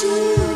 do